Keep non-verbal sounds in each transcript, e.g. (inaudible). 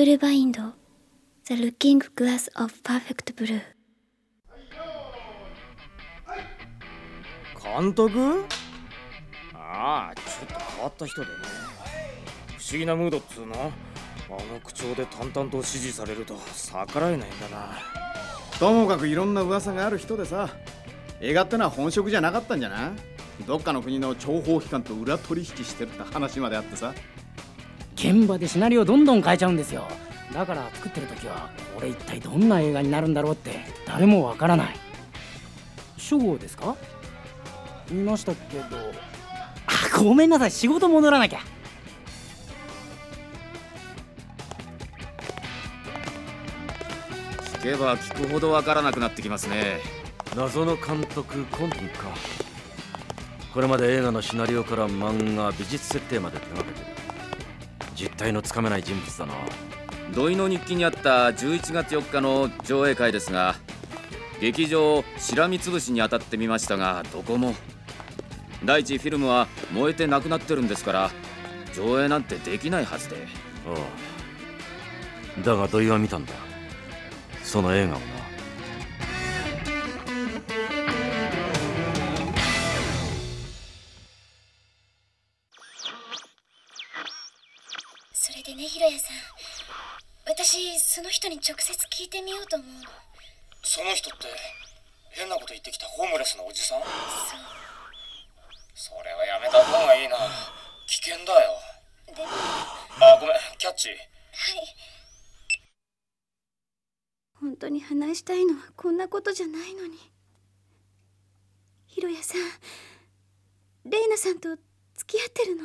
ブルバインド The Looking Glass of Perfect Blue. 監督？ああちょっと変わった人でね。不思議なムードっつうの？あの口調で淡々と指示されると逆らえないんだな。ともかくいろんな噂がある人でさ。映画ってのは本職じゃなかったんじゃな？いどっかの国の諜報機関と裏取引してるって話まであってさ現場でシナリオどんどん変えちゃうんですよ。だから作ってる時はこれ一体どんな映画になるんだろうって誰もわからない。初号ですか？見ましたけど。あごめんなさい。仕事戻らなきゃ。聞けば聞くほどわからなくなってきますね。謎の監督コンピか。これまで映画のシナリオから漫画美術設定まで手がけてる実態のつかめない人物だな。土井の日記にあった11月4日の上映会ですが劇場しらみつぶしに当たってみましたがどこも。第一フィルムは燃えてなくなってるんですから上映なんてできないはずで。ああ。だが土井は見たんだ。その映画をなそれでねひろやさん。私その人に直接聞いてみようと思うの。その人って変なこと言ってきたホームレスのおじさん？それはやめた方がいいな。危険だよ。でも。あごめんキャッチ。はい。本当に話したいのはこんなことじゃないのに。ひろやさんレイナさんと付き合ってるの？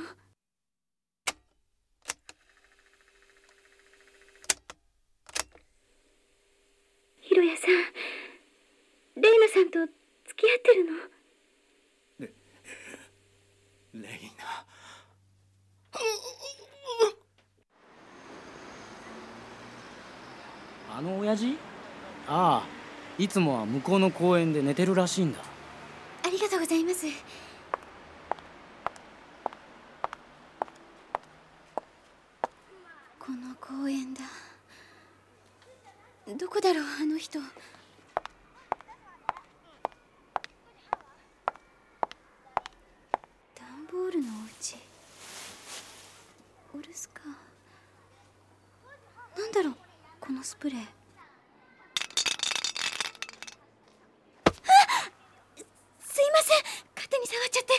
ひろやさんレイナさんと付き合ってるの？レイナ。あの親父？ああいつもは向こうの公園で寝てるらしいんだ。ありがとうございます。この公園だどこだろうあの人。ダンボールのお家。お留守か。なんだろうこのスプレー。すいません。勝手に触っちゃって。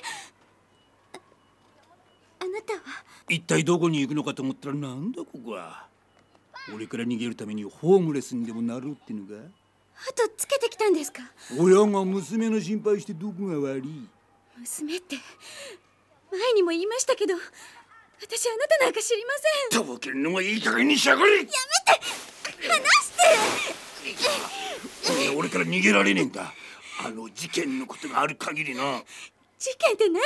ああなたは？一体どこに行くのかと思ったらなんだここは。俺から逃げるためにホームレスにでもなろうってのか？後つけてきたんですか？親が娘の心配してどこが悪い。娘って前にも言いましたけど私あなたなんか知りません。とぼけるのもいい加減にしやがれ。離して！俺俺から逃げられねえんだ。あの事件のことがある限りな。事件って何？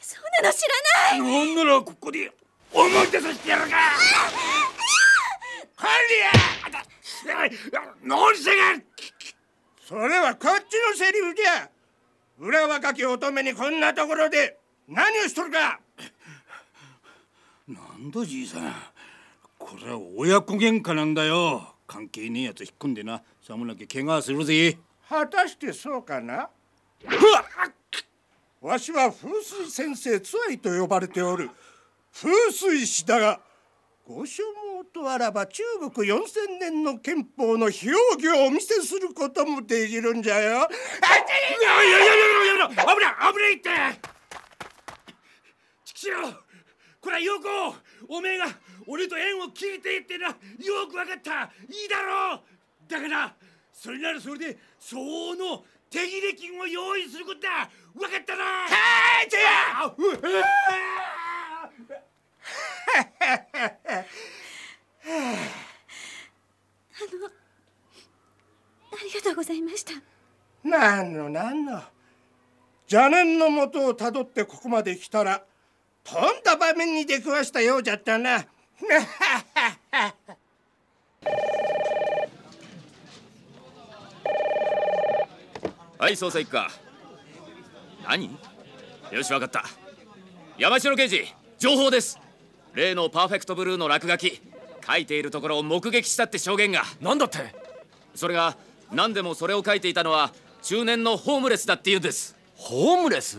そんなの知らない。なんならここで思い出させてやるかハリア何せがそれはこっちのセリフじゃ。裏若き乙女にこんなところで何をしとるか。なんだじいさん。これは親子喧嘩なんだよ。関係ねえやつ引っ込んでな。さもなきゃ怪我するぜ。果たしてそうかな。わしは風水先生つわいと呼ばれておる。風水師だがご所望とあらば中国4000年の憲法の表記をお見せすることもできるんじゃよ。あっいやいやいやいやいや危ない危ないって。ちくしょうこれはよこおめえが俺と縁を切りてえってなよくわかった。いいだろう。だからそれならそれで相応の手切れ金を用意することだ。わかったな。はいじゃありがとうございました。なんのなんの。邪念のもとをたどってここまで来たらとんだ場面に出くわしたようじゃったな。(laughs) はい捜査一課。何？よしわかった。山城刑事情報です例のパーフェクトブルーの落書き。書いているところを目撃したって証言が。なんだって？それが何でもそれを書いていたのは中年のホームレスだっていうんです。ホームレス？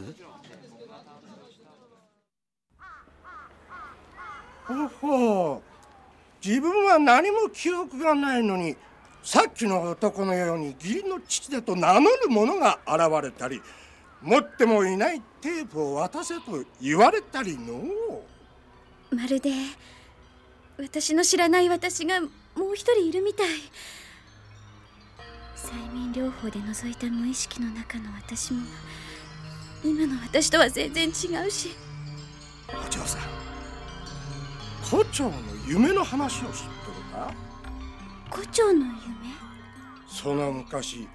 ほほう。自分は何も記憶がないのにさっきの男のように義理の父だと名乗る者が現れたり持ってもいないテープを渡せと言われたりのまるで私の知らない私がもう一人いるみたい。催眠療法で覗いた無意識の中の私も今の私とは全然違うし。お嬢さん都庁の夢の話を知っとるか？胡蝶の夢？その昔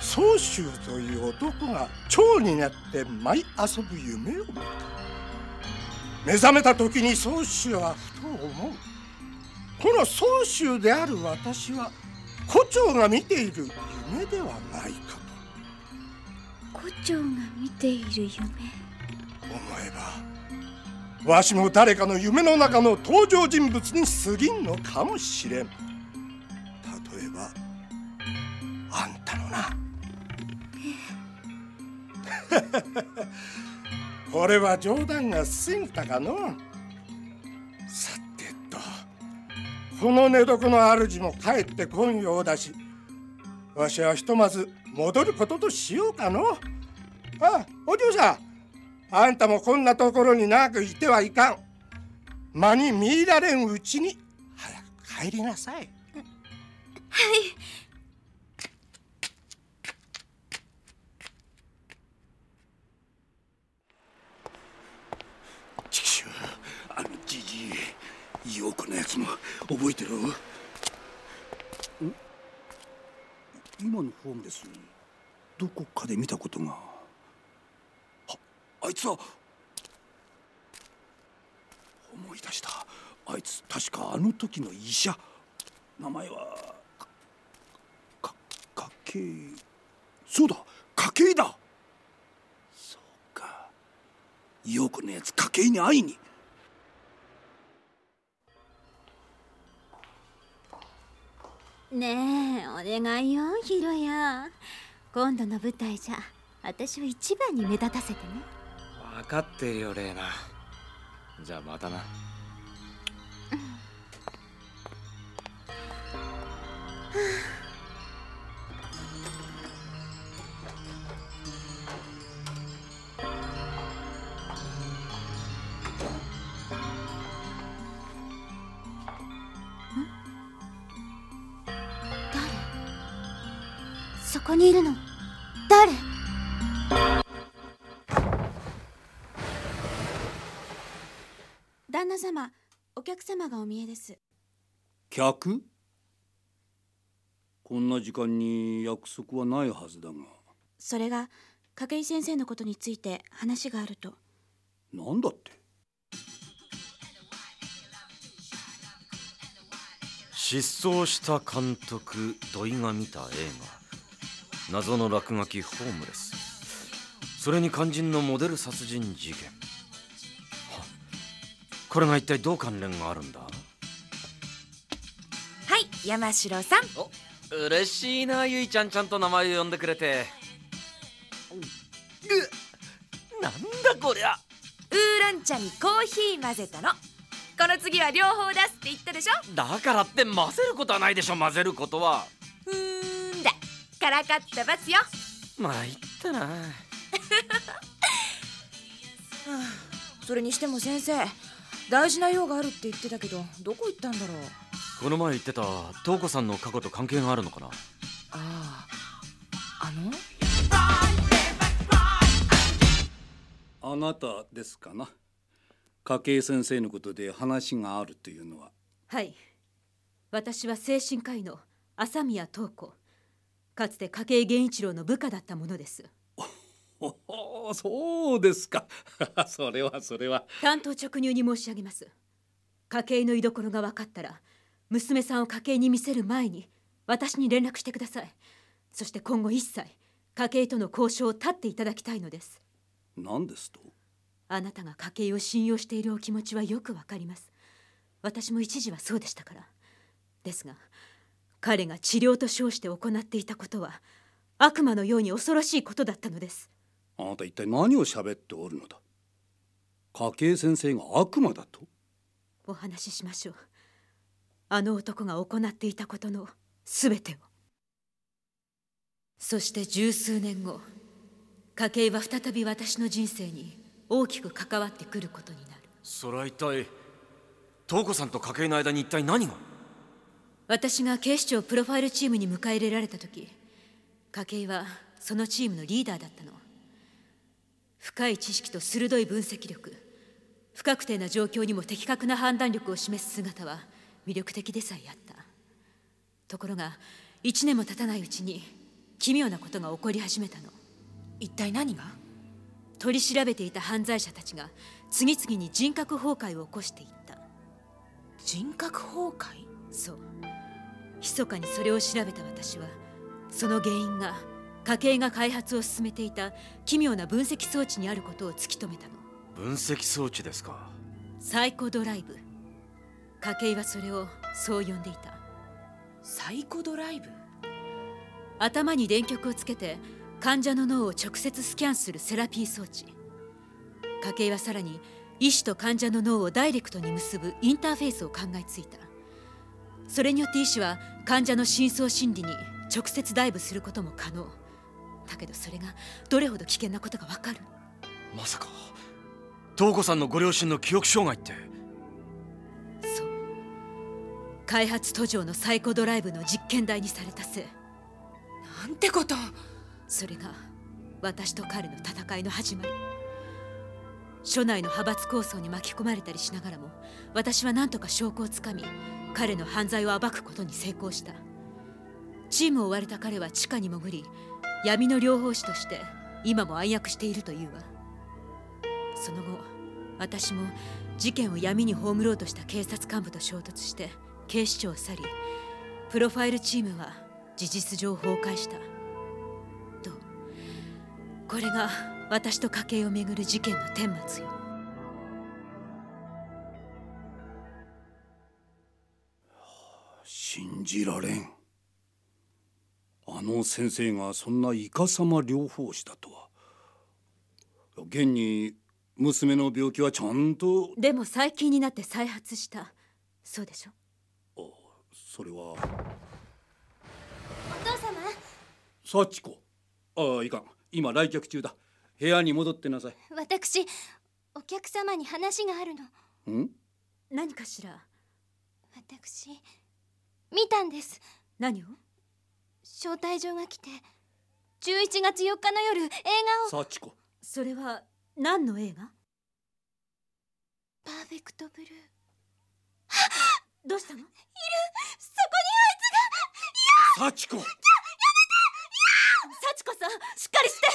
宗州という男が蝶になって舞い遊ぶ夢を見た目覚めた時に宗州はふと思う。この宗州である私は胡蝶が見ている夢ではないか胡蝶が見ている夢？と思えばわしも誰かの夢の中の登場人物に過ぎんのかもしれん。例えばあんたのな (laughs) これは冗談が過ぎたかのさてとこの寝床の主も帰ってこんようだしわしはひとまず戻ることとしようかのあお嬢さんあんたもこんなところに長くいてはいかん。間に見られんうちに早く帰りなさい。チキシュあのじじい陽子のやつも覚えてるん？今のホームレスどこかで見たことが。ああいつは？思い出した。あいつ確かあの時の医者。名前は？かか家計そうだ！家計だ！そうか。陽子のやつ家計に会いにねえお願いよヒロヤ。今度の舞台じゃ私を一番に目立たせてね。分かってるよレイナ。じゃあまたな。誰そこにいるの？誰？旦那様お客様がお見えです。客？こんな時間に約束はないはずだが。それが景井先生のことについて話があると。なんだって？失踪した監督土井が見た映画謎の落書きホームレス。それに肝心のモデル殺人事件。はこれが一体どう関連があるんだ？はい山城さん。嬉しいなゆいちゃんちゃんと名前を呼んでくれて。なんだこりゃ。ウーロン茶にコーヒー混ぜたの。この次は両方出すって言ったでしょ？だからって混ぜることはないでしょ混ぜることは。うーん。だからかった罰よ。参ったな。(laughs) それにしても先生大事な用があるって言ってたけどどこ行ったんだろう？この前言ってた東子さんの過去と関係があるのかな？あああの？あなたですかな？家計先生のことで話があるというのは。はい。私は精神科医の朝宮東子かつて家計源一郎の部下だったものです。お (laughs) おそうですか。それはそれは。担当直入に申し上げます。家計の居所が分かったら娘さんを家計に見せる前に私に連絡してください。そして今後一切家計との交渉を立っていただきたいのです。何ですと？あなたが家計を信用しているお気持ちはよくわかります。私も一時はそうでしたから。ですが彼が治療と称して行っていたことは悪魔のように恐ろしいことだったのです。あなた一体何を喋っておるのだ？家計先生が悪魔だと？お話ししましょう。あの男が行っていたことの全てを。そして十数年後家計は再び私の人生に大きく関わってくることになる。それは一体東子さんと家計の間に一体何が？私が警視庁プロファイルチームに迎え入れられた時家計はそのチームのリーダーだったの。深い知識と鋭い分析力不確定な状況にも的確な判断力を示す姿は魅力的でさえあった。ところが1年も経たないうちに奇妙なことが起こり始めたの。一体何が？取り調べていた犯罪者たちが次々に人格崩壊を起こしていった。人格崩壊？そう密かにそれを調べた私はその原因が家計が開発を進めていた奇妙な分析装置にあることを突き止めたの。分析装置ですか。サイコドライブ。家計はそれをそう呼んでいた。サイコドライブ？頭に電極をつけて患者の脳を直接スキャンするセラピー装置。家計はさらに医師と患者の脳をダイレクトに結ぶインターフェースを考えついたそれによって医師は患者の深層心理に直接ダイブすることも可能。だけどそれがどれほど危険なことかわかる。まさか東子さんのご両親の記憶障害って？そう。開発途上のサイコドライブの実験台にされたせい。なんてこと。それが私と彼の戦いの始まり。署内の派閥抗争に巻き込まれたりしながらも私は何とか証拠をつかみ彼の犯罪を暴くことに成功した。チームを追われた彼は地下に潜り闇の療法士として今も暗躍しているというわ。その後私も事件を闇に葬ろうとした警察幹部と衝突して警視庁を去りプロファイルチームは事実上崩壊した。どうこれが私と家計をめぐる事件の顛末よ。信じられん。あの先生がそんなイカサマ療法士だとは。現に娘の病気はちゃんと。でも最近になって再発した。そうでしょ？それは。お父様。幸子。ああいかん。今来客中だ。部屋に戻ってなさい。私お客様に話があるの。ん？何かしら？私見たんです。何を？招待状が来て11月4日の夜映画を。幸子それは何の映画？パーフェクトブルー。(gasps) どうしたの？いる。そこにあいつが。幸子ややめて。幸子さんしっかりして